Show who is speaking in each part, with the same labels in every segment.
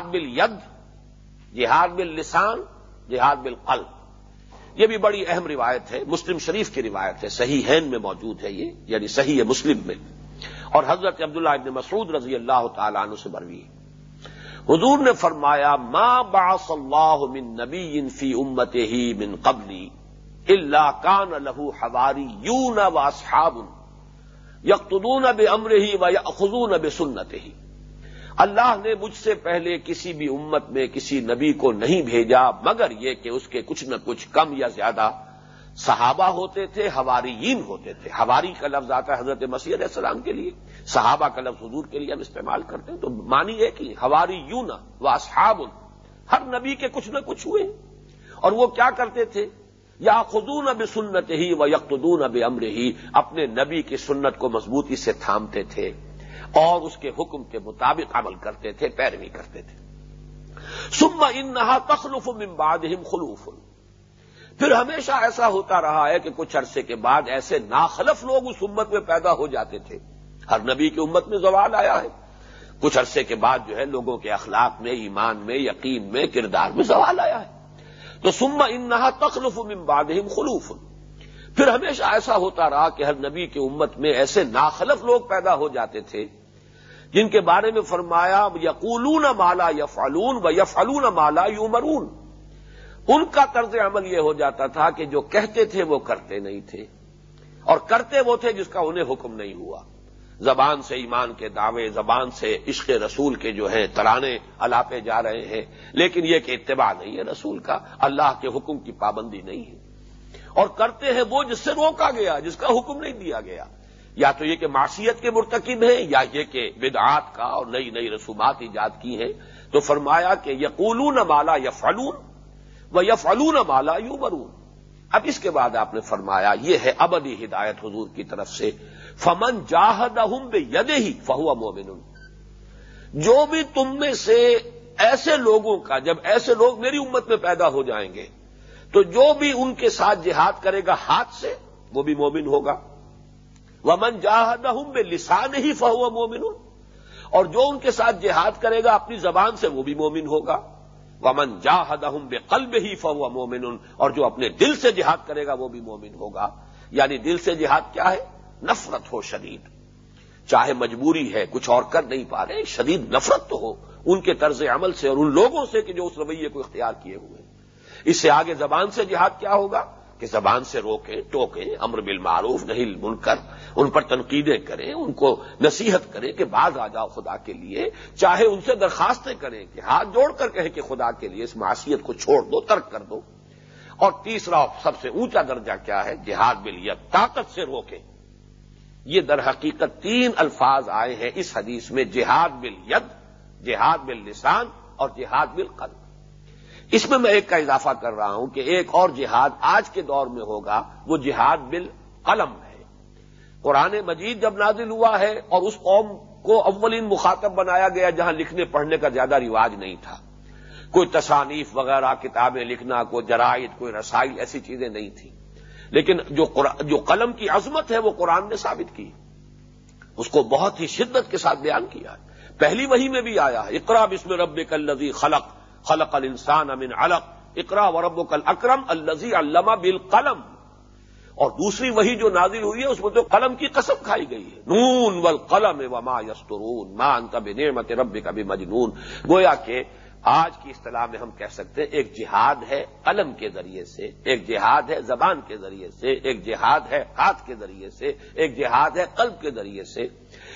Speaker 1: جہاد بل ید جہاد بل لسان جہاد بل یہ بھی بڑی اہم روایت ہے، مسلم شریف کی روایت ہے، صحیح ہین میں موجود ہے یہ یعنی صحیح ہے مسلم میں۔ اور حضرت عبداللہ ابن مسعود رضی اللہ تعالیٰ عنہ سے بروی حضور نے فرمایا، ما باص اللہ من نبی فی امت ہی من قبلی اللہ کان لہو حواری یون و اصحاب یقتدون بے امر ہی و یخون بے سنت ہی اللہ نے مجھ سے پہلے کسی بھی امت میں کسی نبی کو نہیں بھیجا، مگر یہ کہ اس کے کچھ نہ کچھ کم یا زیادہ صحابہ ہوتے تھے ہوارین ہوتے تھے۔ ہواری کا لفظ آتا ہے حضرت مسیح علیہ السلام کے لیے۔ صحابہ کا لفظ حضور کے لیے ہم استعمال کرتے ہیں، تو مانی ہے کہ ہواری یوں نہ و اصحاب ہر نبی کے کچھ نہ کچھ ہوئے۔ اور وہ کیا کرتے تھے؟ یا خدون اب سنت ہی و یکتدون اب امر ہی اپنے نبی کی سنت کو مضبوطی سے تھامتے تھے۔ اور اس کے حکم کے مطابق عمل کرتے تھے، پیروی کرتے تھے۔ سم ان نہا تخلف ممباد خلوف۔ پھر ہمیشہ ایسا ہوتا رہا ہے کہ کچھ عرصے کے بعد ایسے ناخلف لوگ اس امت میں پیدا ہو جاتے تھے۔ ہر نبی کی امت میں زوال آیا ہے۔ کچھ عرصے کے بعد جو ہے لوگوں کے اخلاق میں، ایمان میں، یقین میں، کردار میں زوال آیا ہے۔ تو سما انہا تخلف ممباد خلوف۔ پھر ہمیشہ ایسا ہوتا رہا کہ ہر نبی کی امت میں ایسے ناخلف لوگ پیدا ہو جاتے تھے جن کے بارے میں فرمایا، یقولون مالا یا فالون و یا فلون مالا یو مرون ان کا طرز عمل یہ ہو جاتا تھا کہ جو کہتے تھے وہ کرتے نہیں تھے۔ اور کرتے وہ تھے جس کا انہیں حکم نہیں ہوا۔ زبان سے ایمان کے دعوے، زبان سے عشق رسول کے جو ہیں ترانے الاپے جا رہے ہیں۔ لیکن یہ کہ اتباع نہیں ہے رسول کا، اللہ کے حکم کی پابندی نہیں ہے۔ اور کرتے ہیں وہ جس سے روکا گیا، جس کا حکم نہیں دیا گیا۔ یا تو یہ کہ معاشیت کے مرتکب ہیں یا یہ کہ بدعات کا اور نئی نئی رسومات ایجاد کی ہیں تو فرمایا کہ یقولون مالا یا فلون و یا فلون مالا یو مرون اب اس کے بعد آپ نے فرمایا یہ ہے ابدی ہدایت حضور کی طرف سے۔ فمن جاہد بے ید ہی فہو مومن جو بھی تم میں سے ایسے لوگوں کا، جب ایسے لوگ میری امت میں پیدا ہو جائیں گے، تو جو بھی ان کے ساتھ جہاد کرے گا ہاتھ سے، وہ بھی مومن ہوگا۔ ومن جاہد بے لسان ہی فہو مومن اور جو ان کے ساتھ جہاد کرے گا اپنی زبان سے وہ بھی مومن ہوگا۔ ومن جاہد بے قلب ہی فہو مومن اور جو اپنے دل سے جہاد کرے گا وہ بھی مومن ہوگا۔ یعنی دل سے جہاد کیا ہے؟ نفرت ہو شدید۔ چاہے مجبوری ہے، کچھ اور کر نہیں پا رہے، شدید نفرت تو ہو۔ ان کے طرز عمل سے اور ان لوگوں سے کہ جو اس رویے کو اختیار کیے ہوئے۔ ہیں اس سے آگے زبان سے جہاد کیا ہوگا؟ کہ زبان سے روکیں، ٹوکیں، امر بالمعروف نہیں من کر ان پر تنقیدیں کریں، ان کو نصیحت کریں کہ بعض آ جاؤ خدا کے لیے، چاہے ان سے درخواستیں کریں کہ ہاتھ جوڑ کر کہیں کہ خدا کے لیے اس معاشیت کو چھوڑ دو، ترک کر دو۔ اور تیسرا سب سے اونچا درجہ کیا ہے؟ جہاد بلیت، طاقت سے روکیں۔ یہ در حقیقت تین الفاظ آئے ہیں اس حدیث میں، جہاد بل ید جہاد باللسان اور جہاد بل قلب اس میں میں ایک کا اضافہ کر رہا ہوں کہ ایک اور جہاد آج کے دور میں ہوگا، وہ جہاد بل قلم ہے۔ قرآن مجید جب نازل ہوا ہے اور اس قوم کو اولین مخاطب بنایا گیا جہاں لکھنے پڑھنے کا زیادہ رواج نہیں تھا۔ کوئی تصانیف وغیرہ، کتابیں لکھنا، کوئی جرائد، کوئی رسائی ایسی چیزیں نہیں تھیں۔ لیکن جو جو قلم کی عظمت ہے، وہ قرآن نے ثابت کی۔ اس کو بہت ہی شدت کے ساتھ بیان کیا۔ پہلی وہی میں بھی آیا اقرا بسم رب کل خلق۔ خلق الانسان امن علق. اقرا و رب کل اکرم الزی علامہ بال قلم اور دوسری وہی جو نازل ہوئی ہے، اس میں تو قلم کی قسم کھائی گئی ہے. نون ول قلم و ما یسترون ماں کب نعمت رب کبھی مجنون گویا کہ آج کی اصطلاح میں ہم کہہ سکتے ہیں، ایک جہاد ہے قلم کے ذریعے سے، ایک جہاد ہے زبان کے ذریعے سے، ایک جہاد ہے ہاتھ کے ذریعے سے، ایک جہاد ہے قلب کے ذریعے سے.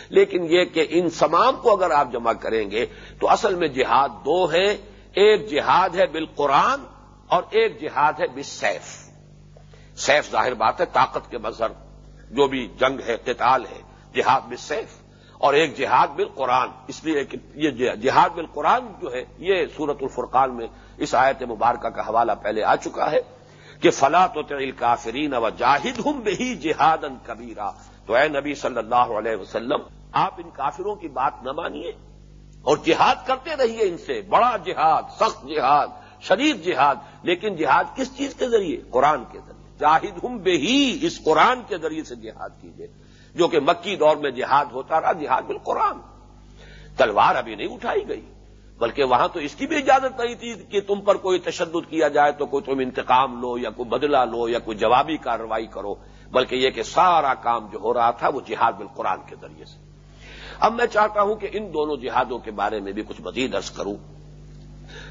Speaker 1: لیکن یہ کہ ان تمام کو اگر آپ جمع کریں گے، تو اصل میں جہاد دو ہیں ایک جہاد ہے بالقرآن اور ایک جہاد ہے بس سیف سیف ظاہر بات ہے، طاقت کے مظہر جو بھی جنگ ہے، قتال ہے، جہاد بس سیف اور ایک جہاد بل قرآن اس لیے کہ یہ جہاد بل قرآن جو ہے، یہ سورت الفرقان میں اس آیت مبارکہ کا حوالہ پہلے آ چکا ہے کہ فلا تو تل کافرین و جاہد ہوں بہی جہاد ان کبیرا تو اے نبی صلی اللہ علیہ وسلم، آپ ان کافروں کی بات نہ مانیے۔ اور جہاد کرتے رہیے ان سے، بڑا جہاد، سخت جہاد، شدید جہاد، لیکن جہاد کس چیز کے ذریعے؟ قرآن کے ذریعے۔ جاہد ہوں بے ہی اس قرآن کے ذریعے سے جہاد کیجیے جو کہ مکی دور میں جہاد ہوتا رہا، جہاد بالقرآن۔ تلوار ابھی نہیں اٹھائی گئی، بلکہ وہاں تو اس کی بھی اجازت نہیں تھی کہ تم پر کوئی تشدد کیا جائے تو کوئی تم انتقام لو یا کوئی بدلہ لو یا کوئی جوابی کارروائی کرو، بلکہ یہ کہ سارا کام جو ہو رہا تھا وہ جہاد بالقرآن کے ذریعے سے۔ اب میں چاہتا ہوں کہ ان دونوں جہادوں کے بارے میں بھی کچھ مزید عرض کروں۔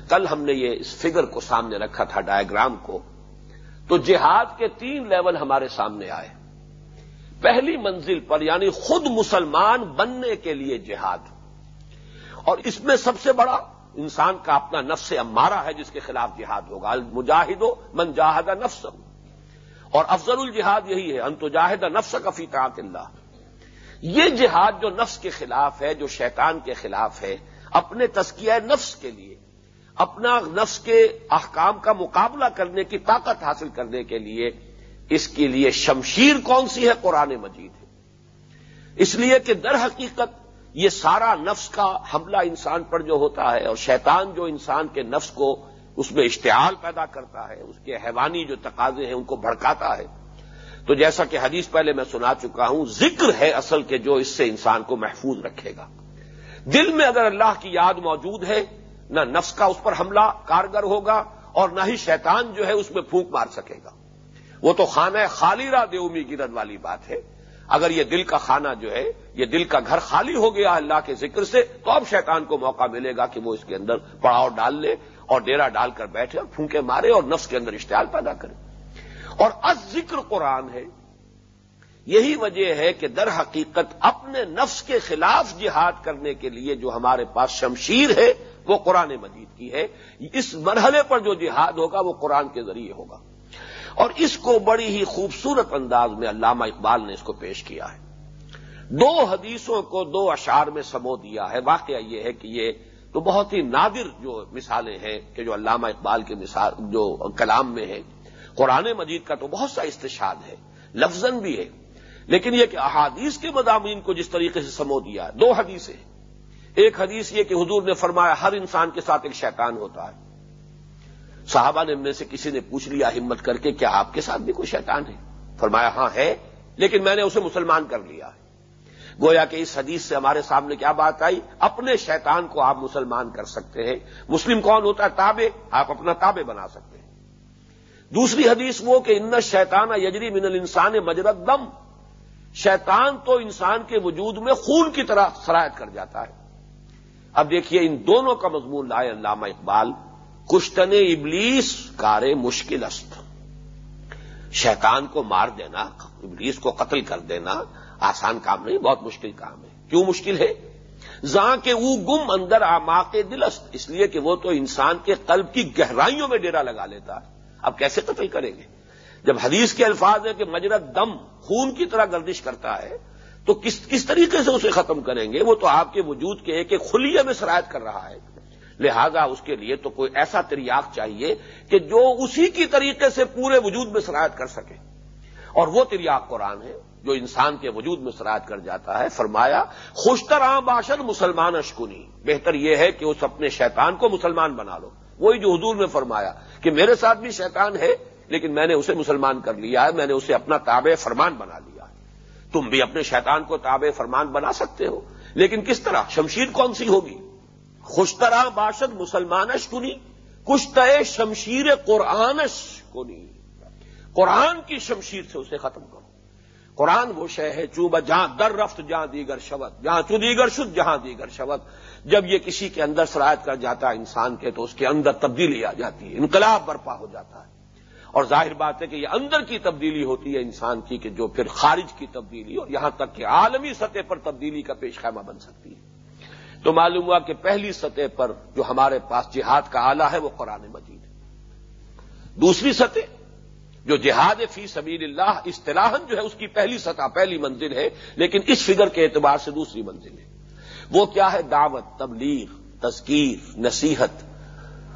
Speaker 1: کل ہم نے یہ اس فگر کو سامنے رکھا تھا ڈائیگرام کو۔ تو جہاد کے تین لیول ہمارے سامنے آئے۔ پہلی منزل پر یعنی خود مسلمان بننے کے لیے جہاد۔ اور اس میں سب سے بڑا انسان کا اپنا نفس امارا ہے، جس کے خلاف جہاد ہوگا۔ المجاہد و من جاہد نفس اور افضل الجہاد یہی ہے، انتجاہد نفس کا فی طاعت اللہ۔ یہ جہاد جو نفس کے خلاف ہے، جو شیطان کے خلاف ہے، اپنے تسکیہ نفس کے لیے، اپنا نفس کے احکام کا مقابلہ کرنے کی طاقت حاصل کرنے کے لیے، اس کے لیے شمشیر کون سی ہے؟ قرآن مجید ہے۔ اس لیے کہ در حقیقت یہ سارا نفس کا حملہ انسان پر جو ہوتا ہے اور شیطان جو انسان کے نفس کو اس میں اشتعال پیدا کرتا ہے، اس کے حیوانی جو تقاضے ہیں، ان کو بھڑکاتا ہے تو جیسا کہ حدیث پہلے میں سنا چکا ہوں، ذکر ہے اصل کے جو اس سے انسان کو محفوظ رکھے گا۔ دل میں اگر اللہ کی یاد موجود ہے، نہ نفس کا اس پر حملہ کارگر ہوگا اور نہ ہی شیطان جو ہے اس میں پھونک مار سکے گا۔ وہ تو خانہ خالی را دیومی گرد والی بات ہے۔ اگر یہ دل کا خانہ جو ہے، یہ دل کا گھر خالی ہو گیا اللہ کے ذکر سے، تو اب شیطان کو موقع ملے گا کہ وہ اس کے اندر پڑاؤ ڈال لے اور ڈیرا ڈال کر بیٹھے اور پھونکے مارے اور نفس کے اندر اشتعال پیدا کرے۔ اور از ذکر قرآن ہے۔ یہی وجہ ہے کہ در حقیقت اپنے نفس کے خلاف جہاد کرنے کے لیے جو ہمارے پاس شمشیر ہے، وہ قرآن مجید کی ہے۔ اس مرحلے پر جو جہاد ہوگا، وہ قرآن کے ذریعے ہوگا۔ اور اس کو بڑی ہی خوبصورت انداز میں علامہ اقبال نے اس کو پیش کیا ہے۔ دو حدیثوں کو دو اشعار میں سمو دیا ہے۔ واقعہ یہ ہے کہ یہ تو بہت ہی نادر جو مثالیں ہیں کہ جو علامہ اقبال کے مثال، جو کلام میں ہے قرآن مجید کا تو بہت سا استشاد ہے لفظ بھی ہے۔ لیکن یہ کہ احادیث کے مضامین کو جس طریقے سے سمو دیا، دو حدیثیں۔ ایک حدیث یہ کہ حضور نے فرمایا، ہر انسان کے ساتھ ایک شیطان ہوتا ہے۔ صحابہ نے میں سے کسی نے پوچھ لیا، ہمت کر کے کیا آپ کے ساتھ بھی کوئی شیطان ہے؟ فرمایا ہاں ہے، لیکن میں نے اسے مسلمان کر لیا ہے۔ گویا کہ اس حدیث سے ہمارے سامنے کیا بات آئی؟ اپنے شیطان کو آپ مسلمان کر سکتے ہیں۔ مسلم کون ہوتا ہے؟ تابے آپ اپنا تابے بنا سکتے ہیں۔ دوسری حدیث وہ کہ ان شیطانہ یجری من الانسان مجرد دم شیطان تو انسان کے وجود میں خون کی طرح سرایت کر جاتا ہے۔ اب دیکھیے ان دونوں کا مضمون لائے علامہ اقبال، کشتن ابلیس کارے مشکل است۔ شیطان کو مار دینا، ابلیس کو قتل کر دینا آسان کام نہیں، بہت مشکل کام ہے۔ کیوں مشکل ہے؟ زاں کے او گم اندر آما کے دلست اس لیے کہ وہ تو انسان کے قلب کی گہرائیوں میں ڈیرا لگا لیتا ہے۔ اب کیسے قتل کریں گے؟ جب حدیث کے الفاظ ہے کہ مجرت دم خون کی طرح گردش کرتا ہے، تو کس کس طریقے سے اسے ختم کریں گے؟ وہ تو آپ کے وجود کے ایک ایک خلیے میں سرایت کر رہا ہے۔ لہذا اس کے لیے تو کوئی ایسا تریاق چاہیے کہ جو اسی کی طریقے سے پورے وجود میں سرایت کر سکے۔ اور وہ تریاق قرآن ہے جو انسان کے وجود میں سرایت کر جاتا ہے۔ فرمایا خوشتر عام باشد مسلمان اشکنی بہتر یہ ہے کہ اس اپنے شیطان کو مسلمان بنا لو۔ وہی جو حضور نے فرمایا کہ میرے ساتھ بھی شیطان ہے، لیکن میں نے اسے مسلمان کر لیا ہے، میں نے اسے اپنا تابع فرمان بنا لیا ہے۔ تم بھی اپنے شیطان کو تابع فرمان بنا سکتے ہو، لیکن کس طرح؟ شمشیر کون سی ہوگی؟ خوشترا باشد مسلمانش کنی، کشتہ شمشیر قرآنش کنی۔ قرآن کی شمشیر سے اسے ختم کرو۔ قرآن وہ شے ہے، چوبہ جہاں در رفت، جہاں دیگر شبت، جہاں چو دیگر شد، جہاں دیگر شبت۔ جب یہ کسی کے اندر سرایت کر جاتا ہے انسان کے، تو اس کے اندر تبدیلی آ جاتی ہے، انقلاب برپا ہو جاتا ہے۔ اور ظاہر بات ہے کہ یہ اندر کی تبدیلی ہوتی ہے انسان کی کہ جو پھر خارج کی تبدیلی اور یہاں تک کہ عالمی سطح پر تبدیلی کا پیش خیمہ بن سکتی ہے۔ تو معلوم ہوا کہ پہلی سطح پر جو ہمارے پاس جہاد کا آلہ ہے وہ قرآن مجید ہے۔ دوسری سطح جو جہاد فی سبیل اللہ اصطلاحن جو ہے اس کی پہلی سطح، پہلی منزل ہے، لیکن اس فگر کے اعتبار سے دوسری منزل ہے۔ وہ کیا ہے؟ دعوت، تبلیغ، تذکیر، نصیحت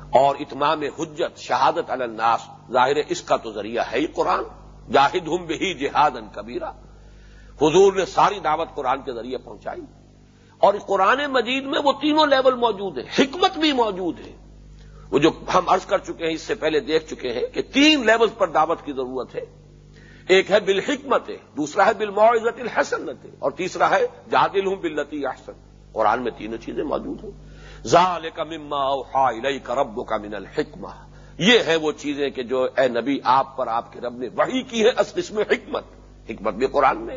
Speaker 1: اور اتمام حجت، شہادت الناس۔ ظاہر اس کا تو ذریعہ ہے ہی قرآن۔ جاہد ہم بھی جہاد ان کبیرہ۔ حضور نے ساری دعوت قرآن کے ذریعے پہنچائی۔ اور قرآن مجید میں وہ تینوں لیول موجود ہیں۔ حکمت بھی موجود ہے۔ وہ جو ہم عرض کر چکے ہیں، اس سے پہلے دیکھ چکے ہیں کہ تین لیول پر دعوت کی ضرورت ہے۔ ایک ہے بالحکمت، دوسرا ہے بالمعزت الحسنت اور تیسرا ہے جادل ہوں بلتی احسن۔ قرآن میں تینوں چیزیں موجود ہیں۔ ظال کا مما اوحا کا رب کا من الحکمہ۔ یہ ہے وہ چیزیں کہ جو اے نبی آپ پر آپ کے رب نے وہی کی ہے، اس میں حکمت۔ حکمت بھی قرآن میں۔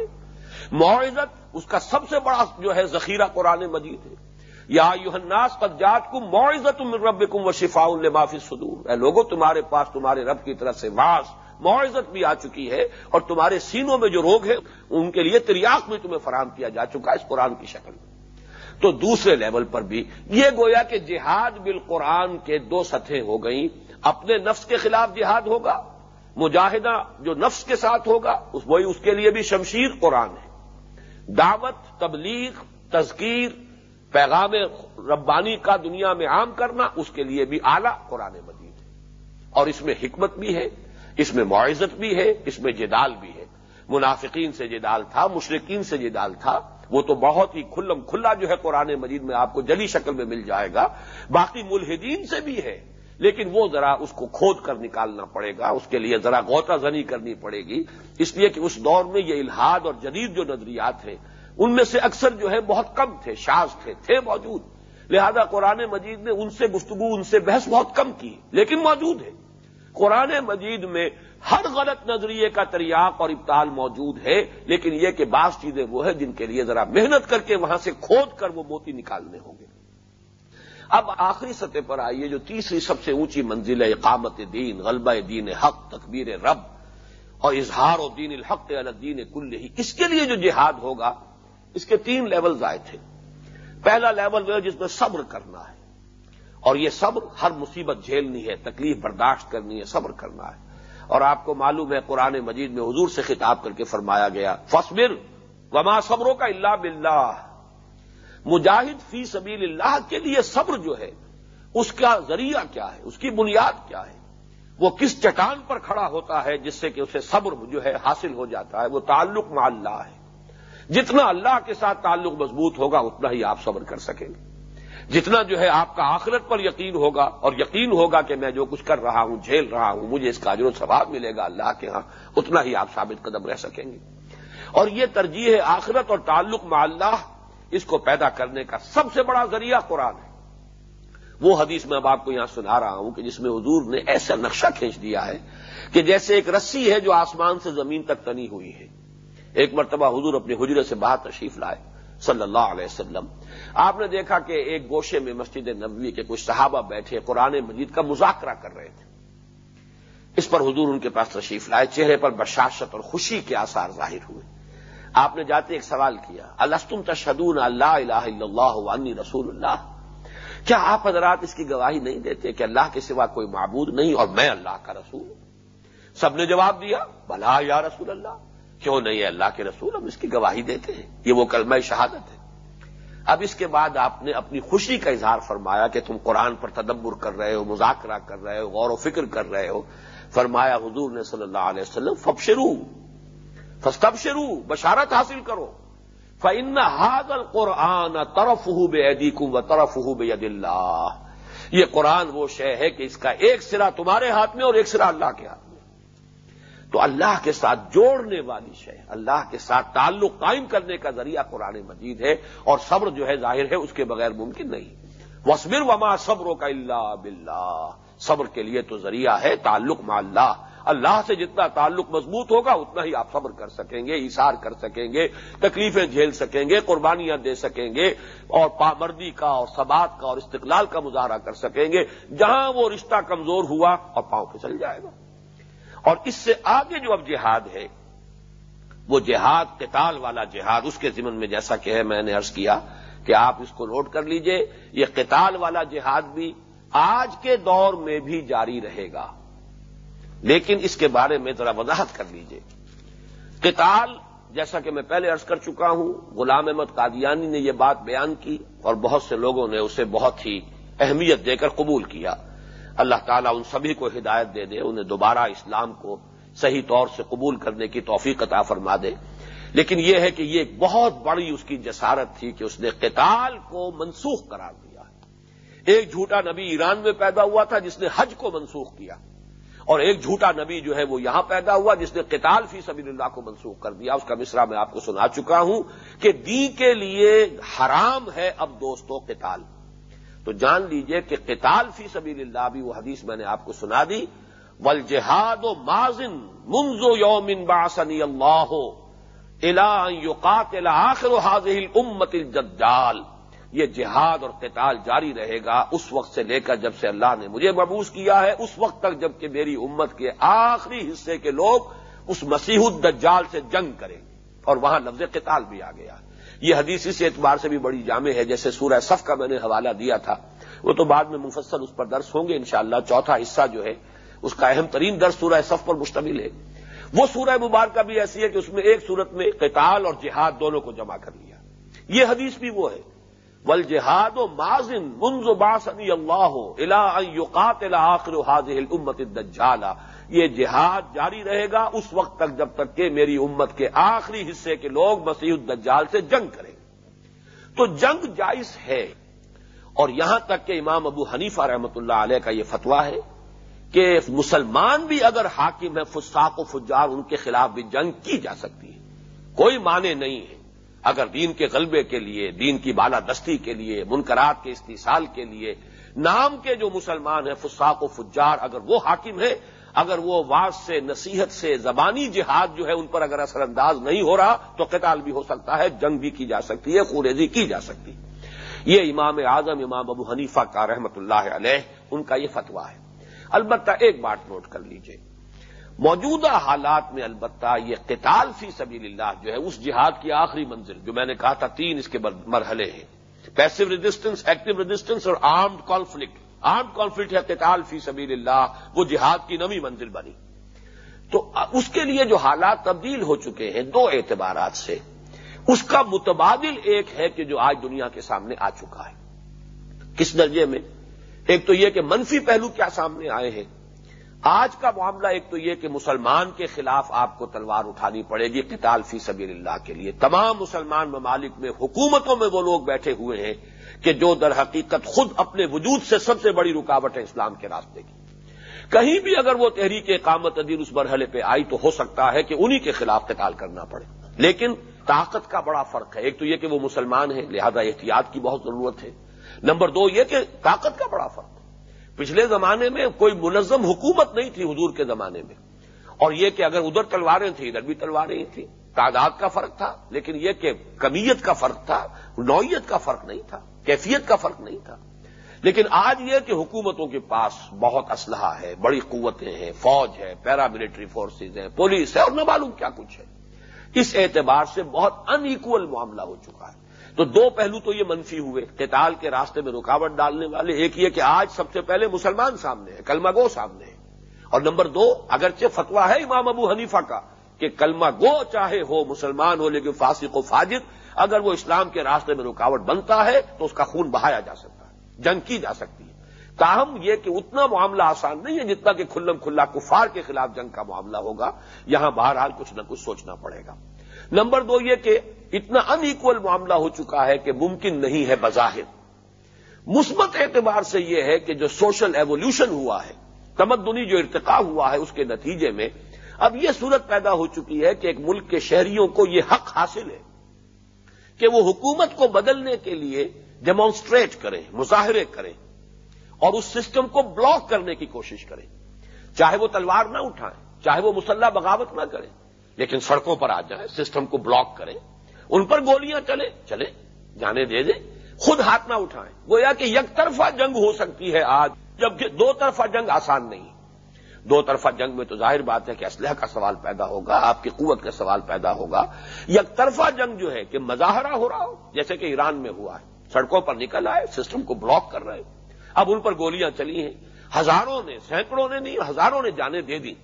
Speaker 1: معزت اس کا سب سے بڑا جو ہے ذخیرہ قرآن مجید ہے۔ یا یوحناس قدجات کو معزت رب کم و شفا معافی صدور اے لوگوں تمہارے پاس تمہارے رب کی طرف سے واس معزت بھی آ چکی ہے اور تمہارے سینوں میں جو روگ ہے، ان کے لیے تریاق بھی تمہیں فراہم کیا جا چکا ہے اس قرآن کی شکل میں۔ تو دوسرے لیول پر بھی یہ گویا کہ جہاد بالقرآن کے دو سطحیں ہو گئیں۔ اپنے نفس کے خلاف جہاد ہوگا، مجاہدہ جو نفس کے ساتھ ہوگا وہی اس کے لیے بھی شمشیر قرآن ہے۔ دعوت، تبلیغ، تذکیر پیغام ربانی کا دنیا میں عام کرنا اس کے لیے بھی اعلی قرآن مجید ہے۔ اور اس میں حکمت بھی ہے، اس میں معزت بھی ہے، اس میں جدال بھی ہے۔ منافقین سے جدال تھا مشرقین سے جدال تھا، وہ تو بہت ہی کھلم کھلا جو ہے قرآن مجید میں آپ کو جلی شکل میں مل جائے گا۔ باقی ملحدین سے بھی ہے، لیکن وہ ذرا اس کو کھود کر نکالنا پڑے گا، اس کے لیے ذرا غوطہ زنی کرنی پڑے گی۔ اس لیے کہ اس دور میں یہ الحاد اور جدید جو نظریات ہیں ان میں سے اکثر جو ہے بہت کم تھے شاز تھے تھے موجود۔ لہذا قرآن مجید نے ان سے گفتگو، ان سے بحث بہت کم کی، لیکن موجود ہے۔ قرآن مجید میں ہر غلط نظریے کا تریاق اور ابتال موجود ہے، لیکن یہ کہ بعض چیزیں وہ ہیں جن کے لیے ذرا محنت کر کے وہاں سے کھود کر وہ موتی نکالنے ہوں گے۔ اب آخری سطح پر آئیے، جو تیسری سب سے اونچی منزل ہے، اقامت دین، غلبہ دین حق، تکبیر رب اور اظہار و دین الحق الدین کل ہی۔ اس کے لیے جو جہاد ہوگا اس کے تین لیول آئے تھے۔ پہلا لیول وہ ہے جس میں صبر کرنا ہے۔ اور یہ صبر ہر مصیبت جھیلنی ہے، تکلیف برداشت کرنی ہے، صبر کرنا ہے۔ اور آپ کو معلوم ہے قرآن مجید میں حضور سے خطاب کر کے فرمایا گیا فصبر وما صبروں کا اللہ بلّہ مجاہد فی سبیل اللہ کے لیے صبر جو ہے، اس کا ذریعہ کیا ہے؟ اس کی بنیاد کیا ہے؟ وہ کس چٹان پر کھڑا ہوتا ہے جس سے کہ اسے صبر جو ہے حاصل ہو جاتا ہے؟ وہ تعلق مع اللہ ہے۔ جتنا اللہ کے ساتھ تعلق مضبوط ہوگا اتنا ہی آپ صبر کر سکیں گے۔ جتنا جو ہے آپ کا آخرت پر یقین ہوگا اور یقین ہوگا کہ میں جو کچھ کر رہا ہوں، جھیل رہا ہوں، مجھے اس کا جو ثواب ملے گا اللہ کے ہاں اتنا ہی آپ ثابت قدم رہ سکیں گے۔ اور یہ ترجیح ہے آخرت اور تعلق مع اللہ اس کو پیدا کرنے کا سب سے بڑا ذریعہ قرآن ہے۔ وہ حدیث میں اب آپ کو یہاں سنا رہا ہوں کہ جس میں حضور نے ایسا نقشہ کھینچ دیا ہے کہ جیسے ایک رسی ہے جو آسمان سے زمین تک تنی ہوئی ہے۔ ایک مرتبہ حضور اپنے حجرے سے باہر تشریف لائے، صلی اللہ علیہ وسلم۔ آپ نے دیکھا کہ ایک گوشے میں مسجد نبوی کے کچھ صحابہ بیٹھے، قرآن مجید کا مذاکرہ کر رہے تھے۔ اس پر حضور ان کے پاس تشریف لائے، چہرے پر بشاشت اور خوشی کے آثار ظاہر ہوئے۔ آپ نے جاتے ایک سوال کیا السطم تشدون اللہ الہ الا اللہ وانی رسول اللہ؟ کیا آپ حضرات اس کی گواہی نہیں دیتے کہ اللہ کے سوا کوئی معبود نہیں اور میں اللہ کا رسول سب نے جواب دیا، بلا یا رسول اللہ۔ کیوں نہیں ہے؟ اللہ کے رسول ہم اس کی گواہی دیتے ہیں۔ یہ وہ کلمہ شہادت ہے۔ اب اس کے بعد آپ نے اپنی خوشی کا اظہار فرمایا کہ تم قرآن پر تدبر کر رہے ہو، مذاکرہ کر رہے ہو، غور و فکر کر رہے ہو۔ فرمایا حضور نے صلی اللہ علیہ وسلم فب شروع فستب شروع بشارت حاصل کرو۔ فن حاضل قرآن طرف ہو بے ادیکم و طرف ہو بے اللہ یہ قرآن وہ شے ہے کہ اس کا ایک سرا تمہارے ہاتھ میں اور ایک سرا اللہ کے ہاتھ میں۔ تو اللہ کے ساتھ جوڑنے والی شے اللہ کے ساتھ تعلق قائم کرنے کا ذریعہ قرآن مجید ہے اور صبر جو ہے ظاہر ہے، اس کے بغیر ممکن نہیں۔ وسبر وما صبروں کا اللہ بلّہ صبر کے لیے تو ذریعہ ہے تعلق مع اللہ۔ اللہ سے جتنا تعلق مضبوط ہوگا، اتنا ہی آپ صبر کر سکیں گے اشار کر سکیں گے، تکلیفیں جھیل سکیں گے، قربانیاں دے سکیں گے اور پامردی کا اور سبات کا اور استقلال کا مظاہرہ کر سکیں گے۔ جہاں وہ رشتہ کمزور ہوا، اور پاؤں پھسل جائے گا۔ اور اس سے آگے جو اب جہاد ہے، وہ جہاد قتال والا جہاد، اس کے ذمن میں جیسا کہ ہے، میں نے عرض کیا کہ آپ اس کو نوٹ کر لیجیے، یہ قتال والا جہاد بھی آج کے دور میں بھی جاری رہے گا۔ لیکن اس کے بارے میں ذرا وضاحت کر لیجیے۔ قتال، جیسا کہ میں پہلے عرض کر چکا ہوں، غلام احمد قادیانی نے یہ بات بیان کی اور بہت سے لوگوں نے اسے بہت ہی اہمیت دے کر قبول کیا۔ اللہ تعالیٰ ان سبھی کو ہدایت دے دے، انہیں دوبارہ اسلام کو صحیح طور سے قبول کرنے کی توفیق عطا فرما دے۔ لیکن یہ ہے کہ یہ ایک بہت بڑی اس کی جسارت تھی کہ اس نے قتال کو منسوخ قرار دیا۔ ایک جھوٹا نبی ایران میں پیدا ہوا تھا جس نے حج کو منسوخ کیا۔ اور ایک جھوٹا نبی جو ہے وہ یہاں پیدا ہوا جس نے قتال فی سبیل اللہ کو منسوخ کر دیا۔ اس کا مصرا میں آپ کو سنا چکا ہوں کہ دی کے لیے حرام ہے اب دوستوں قتال۔ تو جان لیجیے کہ قتال فی سبیل اللہ بھی وہ حدیث میں نے آپ کو سنا دی۔ ول جہاد و مازن منزو یومن باسنی اللہ ہو آخر حاضل امت الجدال یہ جہاد اور قتال جاری رہے گا اس وقت سے لے کر جب سے اللہ نے مجھے مبوس کیا ہے، اس وقت تک جبکہ میری امت کے آخری حصے کے لوگ اس مسیح الدجال سے جنگ کریں۔ گے اور وہاں لفظ قتال بھی آ گیا۔ ہے یہ حدیث اس اعتبار سے بھی بڑی جامع ہے جیسے سورہ صف کا میں نے حوالہ دیا تھا۔ وہ تو بعد میں مفصل اس پر درس ہوں گے انشاءاللہ۔ چوتھا حصہ جو ہے، اس کا اہم ترین درس سورہ صف پر مشتمل ہے۔ وہ سورہ مبارکہ بھی ایسی ہے کہ اس میں ایک صورت میں قتال اور جہاد دونوں کو جمع کر لیا۔ یہ حدیث بھی وہ ہے۔ ول جہاد و مازن منز باسنی اللہ ہو یوقات آخر امت الدجالہ یہ جہاد جاری رہے گا اس وقت تک جب تک کہ میری امت کے آخری حصے کے لوگ مسیح الدجال سے جنگ کریں۔ تو جنگ جائز ہے۔ اور یہاں تک کہ امام ابو حنیفہ رحمۃ اللہ علیہ کا یہ فتویٰ ہے کہ مسلمان بھی اگر حاکم ہے، فساق و فجار، ان کے خلاف بھی جنگ کی جا سکتی ہے۔ کوئی معنی نہیں ہے۔ اگر دین کے غلبے کے لیے، دین کی بالادستی کے لیے، منکرات کے استحصال کے لیے، نام کے جو مسلمان ہیں، فساق و فجار، اگر وہ حاکم ہے اگر وہ واض سے، نصیحت سے، زبانی جہاد جو ہے ان پر اگر اثر انداز نہیں ہو رہا، تو قتال بھی ہو سکتا ہے، جنگ بھی کی جا سکتی ہے خوریزی کی جا سکتی یہ امام اعظم، امام ابو حنیفہ کا رحمت اللہ علیہ ان کا یہ فتویٰ ہے۔ البتہ ایک بات نوٹ کر لیجیے۔ موجودہ حالات میں البتہ یہ قتال فی سبیل اللہ جو ہے، اس جہاد کی آخری منزل، جو میں نے کہا تھا تین اس کے مرحلے ہیں۔ پیسو ریزسٹنس ایکٹیو ریزسٹنس اور آرمڈ کانفلکٹ آرم کانفلکٹ ہے، قتال فی سبیل اللہ وہ جہاد کی نمی منزل بنی۔ تو اس کے لیے جو حالات تبدیل ہو چکے ہیں دو اعتبارات سے، اس کا متبادل ایک ہے کہ جو آج دنیا کے سامنے آ چکا ہے۔ کس درجے میں؟ ایک تو یہ کہ منفی پہلو کیا سامنے آئے ہیں۔ آج کا معاملہ ایک تو یہ کہ مسلمان کے خلاف آپ کو تلوار اٹھانی پڑے گی قتال فی سبیل اللہ کے لیے۔ تمام مسلمان ممالک میں، حکومتوں میں وہ لوگ بیٹھے ہوئے ہیں کہ جو در حقیقت خود اپنے وجود سے سب سے بڑی رکاوٹ ہے اسلام کے راستے کی۔ کہیں بھی اگر وہ تحریک اقامت ادیر اس مرحلے پہ آئی تو ہو سکتا ہے کہ انہی کے خلاف قتال کرنا پڑے۔ لیکن طاقت کا بڑا فرق ہے۔ ایک تو یہ کہ وہ مسلمان ہیں، لہذا احتیاط کی بہت ضرورت ہے۔ نمبر دو یہ کہ طاقت کا بڑا فرق ہے۔ پچھلے زمانے میں کوئی منظم حکومت نہیں تھی حضور کے زمانے میں۔ اور یہ کہ اگر ادھر تلواریں تھیں، ادھر بھی تلواریں ہی تھیں۔ تعداد کا فرق تھا، لیکن یہ کہ کمیت کا فرق تھا، نوعیت کا فرق نہیں تھا، کیفیت کا فرق نہیں تھا۔ لیکن آج یہ کہ حکومتوں کے پاس بہت اسلحہ ہے، بڑی قوتیں ہیں، فوج ہے، پیراملٹری فورسز ہیں، پولیس ہے، اور نہ معلوم کیا کچھ ہے۔ اس اعتبار سے بہت ان ایکول معاملہ ہو چکا ہے۔ تو دو پہلو تو یہ منفی ہوئے، قتال کے راستے میں رکاوٹ ڈالنے والے، ایک یہ کہ آج سب سے پہلے مسلمان سامنے ہے، کلمہ گو سامنے ہے۔ اور نمبر دو، اگرچہ فتوا ہے امام ابو حنیفہ کا کہ کلمہ گو چاہے ہو مسلمان ہو لیکن فاسق و فاجد اگر وہ اسلام کے راستے میں رکاوٹ بنتا ہے تو اس کا خون بہایا جا سکتا ہے، جنگ کی جا سکتی ہے۔ تاہم یہ کہ اتنا معاملہ آسان نہیں ہے جتنا کہ کھلم کھلا کفار کے خلاف جنگ کا معاملہ ہوگا، یہاں بہرحال کچھ نہ کچھ سوچنا پڑے گا۔ نمبر دو یہ کہ اتنا ان ایکول معاملہ ہو چکا ہے کہ ممکن نہیں ہے بظاہر۔ مثبت اعتبار سے یہ ہے کہ جو سوشل ایوولوشن ہوا ہے، تمدنی جو ارتقا ہوا ہے، اس کے نتیجے میں اب یہ صورت پیدا ہو چکی ہے کہ ایک ملک کے شہریوں کو یہ حق حاصل ہے کہ وہ حکومت کو بدلنے کے لیے ڈیمانسٹریٹ کریں، مظاہرے کریں اور اس سسٹم کو بلاک کرنے کی کوشش کریں۔ چاہے وہ تلوار نہ اٹھائیں، چاہے وہ مسلح بغاوت نہ کریں۔ لیکن سڑکوں پر آ جائیں، سسٹم کو بلاک کریں، ان پر گولیاں چلے چلے جانے دے دیں، خود ہاتھ نہ اٹھائیں۔ گویا کہ یک طرفہ جنگ ہو سکتی ہے آج، جبکہ دو طرفہ جنگ آسان نہیں۔ دو طرفہ جنگ میں تو ظاہر بات ہے کہ اسلحہ کا سوال پیدا ہوگا، آپ کی قوت کا سوال پیدا ہوگا۔ یک طرفہ جنگ جو ہے کہ مظاہرہ ہو رہا ہو، جیسے کہ ایران میں ہوا ہے۔ سڑکوں پر نکل آئے، سسٹم کو بلاک کر رہے۔ اب ان پر گولیاں چلی ہیں۔ ہزاروں نے، سینکڑوں نے نہیں، ہزاروں نے جانے دے دی۔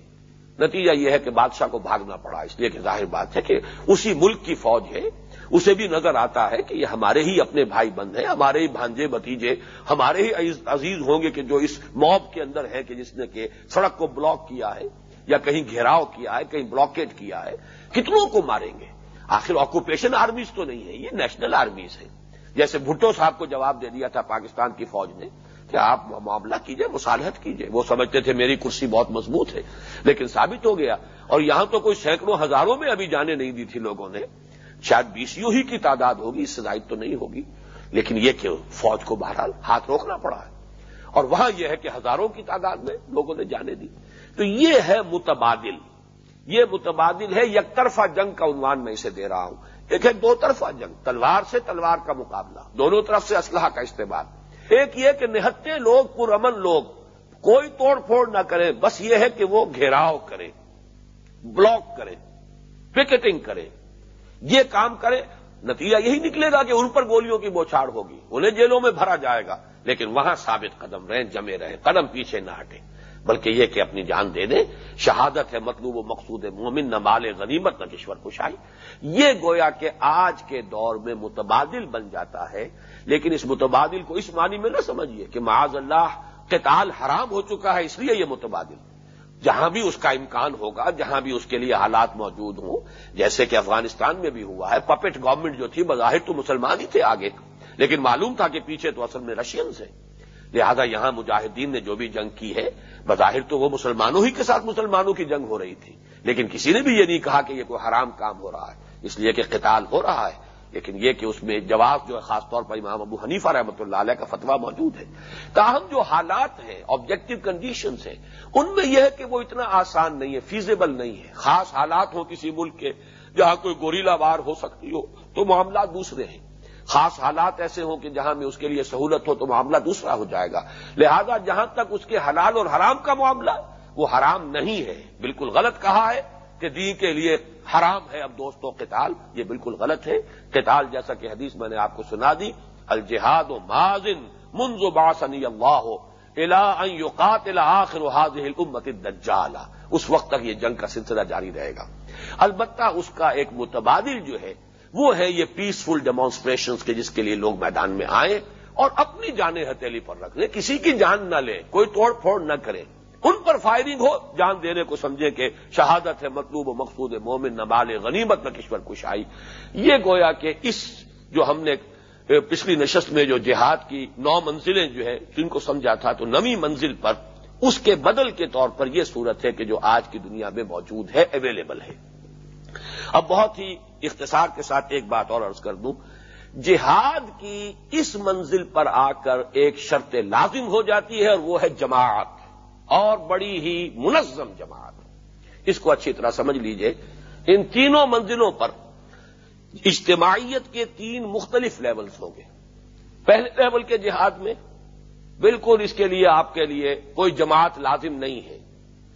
Speaker 1: نتیجہ یہ ہے کہ بادشاہ کو بھاگنا پڑا، اس لیے کہ ظاہر بات ہے کہ اسی ملک کی فوج ہے، اسے بھی نظر آتا ہے کہ یہ ہمارے ہی اپنے بھائی بند ہیں، ہمارے ہی بھانجے بتیجے ہمارے ہی عزیز ہوں گے کہ جو اس موب کے اندر ہے کہ جس نے کہ سڑک کو بلاک کیا ہے یا کہیں گھیراؤ کیا ہے، کہیں بلاکیٹ کیا ہے، کتنوں کو ماریں گے؟ آخر آکوپیشن آرمیز تو نہیں ہے یہ نیشنل آرمیز ہے جیسے بھٹو صاحب کو جواب دے دیا تھا پاکستان کی فوج نے کہ آپ معاملہ کیجیے، مصالحت کیجیے۔ وہ سمجھتے تھے میری کرسی بہت مضبوط ہے، لیکن ثابت ہو گیا۔ اور یہاں تو کوئی سینکڑوں ہزاروں میں ابھی جانے نہیں دی تھی لوگوں نے۔ شاید بیسیوں ہی کی تعداد ہوگی، اس سے زائد تو نہیں ہوگی۔ لیکن یہ کہ فوج کو بہرحال ہاتھ روکنا پڑا ہے۔ اور وہاں یہ ہے کہ ہزاروں کی تعداد میں لوگوں نے جانے دی۔ تو یہ ہے متبادل۔ یہ متبادل ہے، یک طرفہ جنگ کا عنوان میں اسے دے رہا ہوں۔ ایک ہے دو طرفہ جنگ، تلوار سے تلوار کا مقابلہ۔ دونوں طرف سے اسلحہ کا استعمال۔ ایک یہ کہ نہتے لوگ، پرامن لوگ، کوئی توڑ پھوڑ نہ کریں، بس یہ ہے کہ وہ گھیراؤ کریں، بلاک کریں، پکٹنگ کریں، یہ کام کریں۔ نتیجہ یہی نکلے گا کہ ان پر گولیوں کی بوچھاڑ ہوگی، انہیں جیلوں میں بھرا جائے گا، لیکن وہاں ثابت قدم رہیں، جمے رہیں، قدم پیچھے نہ ہٹیں۔ بلکہ یہ کہ اپنی جان دے دیں، شہادت ہے مطلوب و مقصود مومن، نہ مال غنیمت، نہ کشور کشائی۔ یہ گویا کہ آج کے دور میں متبادل بن جاتا ہے، لیکن اس متبادل کو اس معنی میں نہ سمجھیے کہ معاذ اللہ قتال حرام ہو چکا ہے، اس لیے یہ متبادل۔ جہاں بھی اس کا امکان ہوگا، جہاں بھی اس کے لیے حالات موجود ہوں، جیسے کہ افغانستان میں بھی ہوا ہے، پپٹ گورنمنٹ جو تھی، بظاہر تو مسلمان ہی تھے آگے۔ لیکن معلوم تھا کہ پیچھے تو اصل میں رشینز ہیں۔ لہذا یہاں مجاہدین نے جو بھی جنگ کی ہے، بظاہر تو وہ مسلمانوں ہی کے ساتھ مسلمانوں کی جنگ ہو رہی تھی۔ لیکن کسی نے بھی یہ نہیں کہا کہ یہ کوئی حرام کام ہو رہا ہے، اس لیے کہ قتال ہو رہا ہے۔ لیکن یہ کہ اس میں جواب جو ہے، خاص طور پر امام ابو حنیفہ رحمۃ اللہ علیہ کا فتویٰ موجود ہے۔ تاہم جو حالات ہیں آبجیکٹو کنڈیشنز ہیں، ان میں یہ ہے کہ وہ اتنا آسان نہیں ہے فیزیبل نہیں ہے۔ خاص حالات ہوں کسی ملک کے جہاں کوئی گوریلا وار ہو سکتی ہو، تو معاملات دوسرے ہیں۔ خاص حالات ایسے ہوں کہ جہاں میں اس کے لیے سہولت ہو تو معاملہ دوسرا ہو جائے گا۔ لہذا جہاں تک اس کے حلال اور حرام کا معاملہ، وہ حرام نہیں ہے۔ بالکل غلط کہا ہے کہ دین کے لیے حرام ہے۔ اب دوستوں قتال، یہ بالکل غلط ہے۔ قتال جیسا کہ حدیث میں نے آپ کو سنا دی، الجہاد و مازن منز و باسنی اللہ ہو الاقات آخر امت دجالا اس وقت تک یہ جنگ کا سلسلہ جاری رہے گا۔ البتہ اس کا ایک متبادل جو ہے وہ ہے یہ پیسفل ڈیمانسٹریشن کے جس کے لیے لوگ میدان میں آئے اور اپنی جانیں ہتھیلی پر رکھ لیں کسی کی جان نہ لیں کوئی توڑ پھوڑ نہ کریں ان پر فائرنگ ہو، جان دینے کو سمجھے کہ شہادت ہے مطلوب و مقصود مومن نبال غنیمت، نہ کشور کشائی۔ یہ گویا کہ اس جو ہم نے پچھلی نشست میں جو جہاد کی نو منزلیں جو ہے جن کو سمجھا تھا تو نویں منزل پر، اس کے بدل کے طور پر یہ صورت ہے کہ جو آج کی دنیا میں موجود ہے اویلیبل ہے۔ اب بہت ہی اختصار کے ساتھ ایک بات اور عرض کر دوں۔ جہاد کی اس منزل پر آ کر ایک شرط لازم ہو جاتی ہے اور وہ ہے جماعت، اور بڑی ہی منظم جماعت۔ اس کو اچھی طرح سمجھ لیجیے۔ ان تینوں منزلوں پر اجتماعیت کے تین مختلف لیولز ہوں گے۔ پہلے لیول کے جہاد میں بالکل اس کے لیے آپ کے لیے کوئی جماعت لازم نہیں ہے۔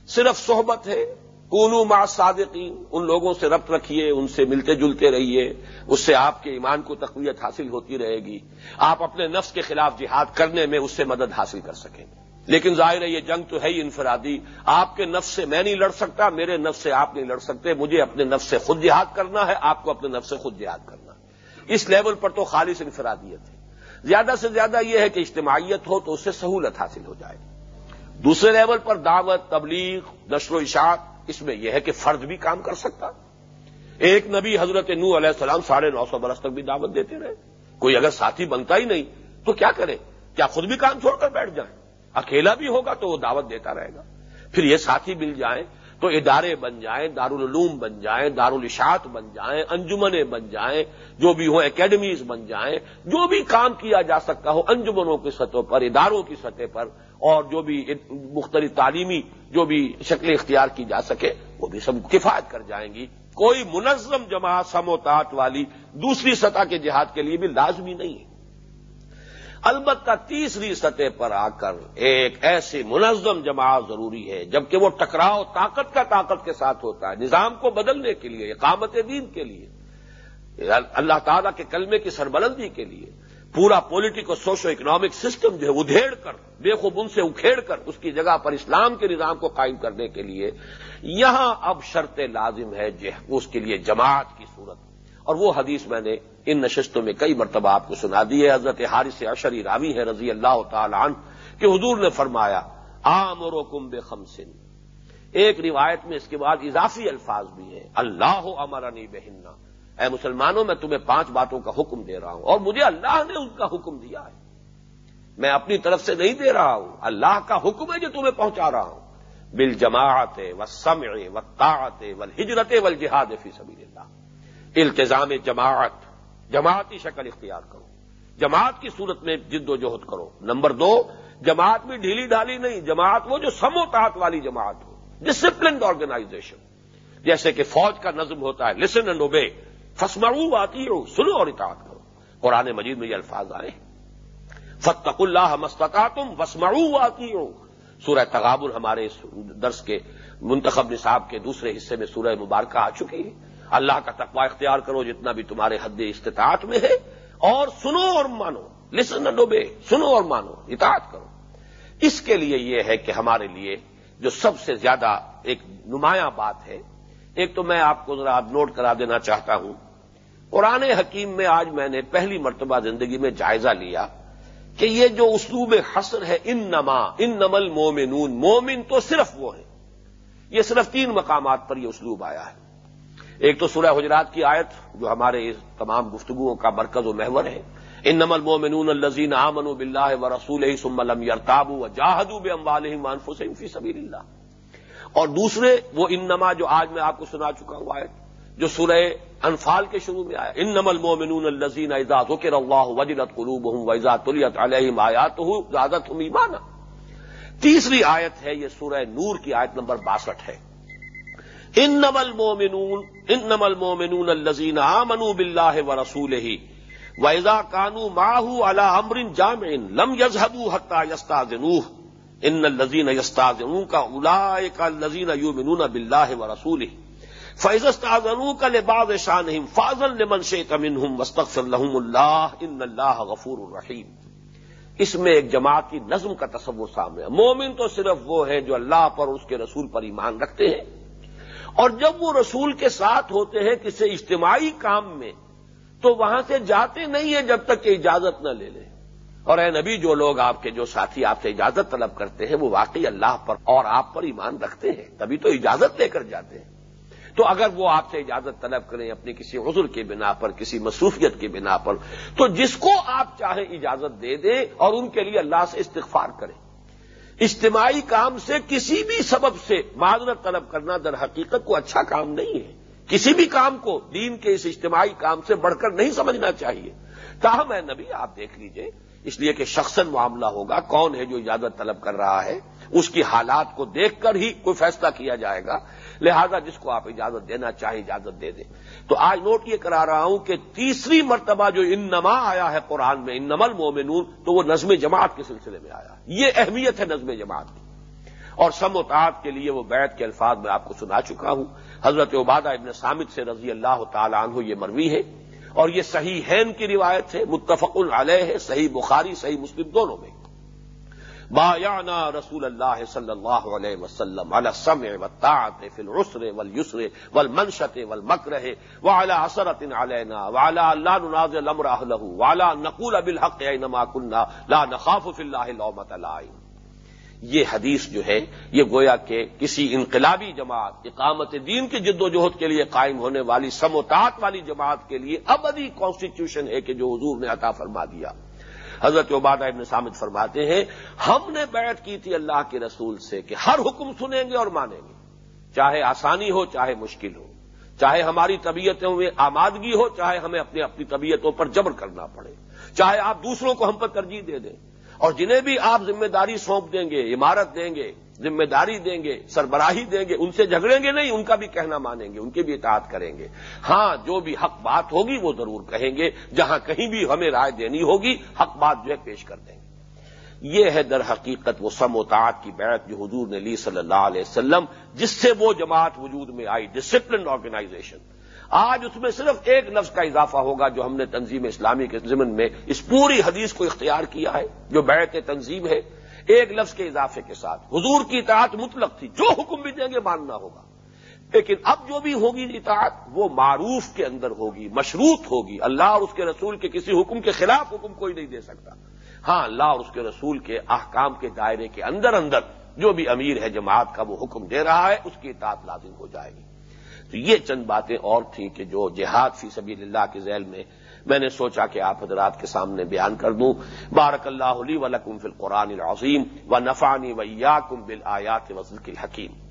Speaker 1: صرف صحبت ہے۔ کونو ما صادقین ان لوگوں سے ربط رکھیے، ان سے ملتے جلتے رہیے، اس سے آپ کے ایمان کو تقویت حاصل ہوتی رہے گی۔ آپ اپنے نفس کے خلاف جہاد کرنے میں اس سے مدد حاصل کر سکیں گے۔ لیکن ظاہر ہے یہ جنگ تو ہے ہی انفرادی۔ آپ کے نفس سے میں نہیں لڑ سکتا، میرے نفس سے آپ نہیں لڑ سکتے، مجھے اپنے نفس سے خود جہاد کرنا ہے، آپ کو اپنے نفس سے خود جہاد کرنا ہے۔ اس لیول پر تو خالص انفرادیت ہے۔ زیادہ سے زیادہ یہ ہے کہ اجتماعیت ہو تو اس سے سہولت حاصل ہو جائے۔ دوسرے لیول پر دعوت، تبلیغ، نشر و اشاعت اس میں یہ ہے کہ فرد بھی کام کر سکتا۔ ایک نبی حضرت نو علیہ السلام ساڑھے نو سو برس تک بھی دعوت دیتے رہے۔ کوئی اگر ساتھی بنتا ہی نہیں تو کیا کرے؟ کیا خود بھی کام چھوڑ کر بیٹھ جائیں؟ اکیلا بھی ہوگا تو وہ دعوت دیتا رہے گا۔ پھر یہ ساتھی مل جائیں تو ادارے بن جائیں، دارالعلوم بن جائیں دارالشاط بن جائیں، انجمنیں بن جائیں، جو بھی ہوں اکیڈمیز بن جائیں، جو بھی کام کیا جا سکتا ہو انجمنوں کی سطح پر، اداروں کی سطح پر اور جو بھی مختلف تعلیمی جو بھی شکلیں اختیار کی جا سکے، وہ بھی سب کفایت کر جائیں گی۔ کوئی منظم جماعت سموتات والی دوسری سطح کے جہاد کے لیے بھی لازمی نہیں ہے۔ البتہ تیسری سطح پر آ کر ایک ایسی منظم جماعت ضروری ہے، جبکہ وہ ٹکراؤ، طاقت کا طاقت کے ساتھ ہوتا ہے، نظام کو بدلنے کے لیے، اقامت دین کے لیے، اللہ تعالیٰ کے کلمے کی سربلندی کے لیے۔ پورا پولیٹیکل سوشو اکنامک سسٹم جو ہے ادھیڑ کر، بے خوب ان سے اکھیڑ کر اس کی جگہ پر اسلام کے نظام کو قائم کرنے کے لیے یہاں اب شرط لازم ہے اس کے لیے جماعت کی صورت۔ اور وہ حدیث میں نے ان نشستوں میں کئی مرتبہ آپ کو سنا دی ہے۔ حضرت حارث اشری راوی ہے رضی اللہ تعالی عنہ کہ حضور نے فرمایا عام اور کمب خمسن ایک روایت میں اس کے بعد اضافی الفاظ بھی ہیں۔ اللہ امرانی بہننا اے مسلمانوں، میں تمہیں پانچ باتوں کا حکم دے رہا ہوں اور مجھے اللہ نے ان کا حکم دیا ہے۔ میں اپنی طرف سے نہیں دے رہا ہوں، اللہ کا حکم ہے جو تمہیں پہنچا رہا ہوں۔ بل جماعت و سمع و طاعت و ہجرت و جہاد فی سبیل اللہ التظام جماعت جماعتی شکل اختیار کرو۔ جماعت کی صورت میں جد و جہد کرو۔ نمبر دو، جماعت بھی ڈھیلی ڈھالی نہیں، جماعت وہ جو سموتات والی جماعت ہو۔ ڈسپلنڈ آرگنائزیشن جیسے کہ فوج کا نظم ہوتا ہے لسن اینڈ اوبے فسمعو آتی ہو سنو اور اطاعت کرو۔ قرآن مجید میں یہ الفاظ آئے فتق اللہ مستقا تم وسمعو آتی ہو سورہ تغابر ہمارے درس کے منتخب نصاب کے دوسرے حصے میں سورہ مبارکہ آ چکی ہے۔ اللہ کا تقوی اختیار کرو جتنا بھی تمہارے حد استطاعت میں ہے۔ اور سنو اور مانو۔ لسن ڈوبے سنو اور مانو۔ اطاعت کرو۔ اس کے لیے یہ ہے کہ ہمارے لیے جو سب سے زیادہ ایک نمایاں بات ہے، ایک تو میں آپ کو ذرا نوٹ کرا دینا چاہتا ہوں۔ قرآن حکیم میں آج میں نے پہلی مرتبہ زندگی میں جائزہ لیا کہ یہ جو اسلوب حسر ہے ان نما ان نمل مومنون مومن تو صرف وہ ہے یہ صرف تین مقامات پر یہ اسلوب آیا ہے۔ ایک تو سورہ حجرات کی آیت جو ہمارے تمام گفتگوؤں کا مرکز و محور ہے۔ ان نمل مومنون الزین آمن بلّہ و رسول سملم یرتاب و جاہدو بے فی سبیل اللہ اور دوسرے وہ ان نما جو آج میں آپ کو سنا چکا ہوں آیت، جو سورہ انفال کے شروع میں آیا۔ ان نمل مومنون الزین اعزاز ہو کے رواہ وجلت قلوب ہوں وزاد تلیت علیہم آیات ہوں زیادت ہوں ایمانا۔ تیسری آیت ہے، یہ سورہ نور کی آیت نمبر باسٹھ ہے۔ ان نمل مومنون ان نمل مومنون الزین آمنو بلّہ و رسول ہی ویزا کانو ماہو اللہ امرن جام لم یزہبو حتہ یستا جنوح ان الزین یستا جنو کا الا کا یو منون بلّہ و رسول ہی فیضستاذنو کا لباز شان فاضل لمن شیخ امن ہوں مستقف الحم اللہ ان اللہ غفور الرحیم اس میں ایک جماعت کی نظم کا تصور سامنے ہے۔ مومن تو صرف وہ ہے جو اللہ پر اور اس کے رسول پر ایمان رکھتے ہیں۔ اور جب وہ رسول کے ساتھ ہوتے ہیں کسی اجتماعی کام میں، تو وہاں سے جاتے نہیں ہیں جب تک کہ اجازت نہ لے لیں۔ اور اے نبی، جو لوگ آپ کے، جو ساتھی آپ سے اجازت طلب کرتے ہیں، وہ واقعی اللہ پر اور آپ پر ایمان رکھتے ہیں۔ تبھی تو اجازت لے کر جاتے ہیں۔ تو اگر وہ آپ سے اجازت طلب کریں اپنی کسی عذر کے بنا پر، کسی مصروفیت کے بنا پر، تو جس کو آپ چاہیں اجازت دے دیں اور ان کے لیے اللہ سے استغفار کریں۔ اجتماعی کام سے کسی بھی سبب سے معذرت طلب کرنا در حقیقت کو اچھا کام نہیں ہے۔ کسی بھی کام کو دین کے اس اجتماعی کام سے بڑھ کر نہیں سمجھنا چاہیے۔ تاہم ہے نبی، آپ دیکھ لیجیے، اس لیے کہ شخصن معاملہ ہوگا، کون ہے جو اجازت طلب کر رہا ہے؟ اس کی حالات کو دیکھ کر ہی کوئی فیصلہ کیا جائے گا۔ لہذا جس کو آپ اجازت دینا چاہیں اجازت دے دیں۔ تو آج نوٹ یہ کرا رہا ہوں کہ تیسری مرتبہ جو ان نما آیا ہے قرآن میں ان نمل مومنون تو وہ نظم جماعت کے سلسلے میں آیا۔ یہ اہمیت ہے نظم جماعت کی۔ اور سم و تعت کے لیے وہ بیت کے الفاظ میں آپ کو سنا چکا ہوں۔ حضرت عبادہ ابن سامد سے رضی اللہ تعالیٰ عنہ یہ مروی ہے۔ اور یہ صحیح ہین کی روایت ہے، متفق علیہ ہے، صحیح بخاری، صحیح مسلم دونوں میں۔ بایانا رسول اللہ صلی اللہ علیہ وسلم علی السمع والطاعت فی العسر والیسر والمنشط والمکرہ وعلى عصرت علینا وعلى لا ننازع الامر اهله وعلى نقول بالحق اینما كنا لا نخاف فی اللہ لومۃ لائم یہ حدیث جو ہے، یہ گویا کہ کسی انقلابی جماعت، اقامت دین کی جد و جہد کے لیے قائم ہونے والی سموتات والی جماعت کے لیے ابدی کانسٹیٹیوشن ہے کہ جو حضور نے عطا فرما دیا۔ حضرت عبادہ ابن سامد فرماتے ہیں، ہم نے بیعت کی تھی اللہ کے رسول سے کہ ہر حکم سنیں گے اور مانیں گے۔ چاہے آسانی ہو، چاہے مشکل ہو۔ چاہے ہماری طبیعتوں میں آمادگی ہو، چاہے ہمیں اپنی اپنی طبیعتوں پر جبر کرنا پڑے۔ چاہے آپ دوسروں کو ہم پر ترجیح دے دیں۔ اور جنہیں بھی آپ ذمہ داری سونپ دیں گے، عمارت دیں گے ذمہ داری دیں گے، سربراہی دیں گے، ان سے جھگڑیں گے نہیں، ان کا بھی کہنا مانیں گے، ان کی بھی اطاعت کریں گے۔ ہاں جو بھی حق بات ہوگی وہ ضرور کہیں گے، جہاں کہیں بھی ہمیں رائے دینی ہوگی، حق بات جو ہے پیش کر دیں گے۔ یہ ہے در حقیقت وہ سم و کی بیعت جو حضور نے لی صلی اللہ علیہ وسلم، جس سے وہ جماعت وجود میں آئی ڈسپلن آرگنائزیشن آج اس میں صرف ایک لفظ کا اضافہ ہوگا جو ہم نے تنظیم اسلامی کے ضمن میں اس پوری حدیث کو اختیار کیا ہے، جو بیعت تنظیم ہے۔ ایک لفظ کے اضافے کے ساتھ۔ حضور کی اطاعت مطلق تھی۔ جو حکم بھی دیں گے ماننا ہوگا۔ لیکن اب جو بھی ہوگی اطاعت، وہ معروف کے اندر ہوگی، مشروط ہوگی۔ اللہ اور اس کے رسول کے کسی حکم کے خلاف حکم کوئی نہیں دے سکتا۔ ہاں اللہ اور اس کے رسول کے احکام کے دائرے کے اندر اندر جو بھی امیر ہے، جماعت کا وہ حکم دے رہا ہے، اس کی اطاعت لازم ہو جائے گی۔ تو یہ چند باتیں اور تھیں کہ جو جہاد فی سبیل اللہ کے ذیل میں میں نے سوچا کہ آپ حضرات کے سامنے بیان کر دوں۔ بارک اللہ علی ولکم فی القرآن العظیم و نفانی ویا کم بل آیات وزل الحکیم۔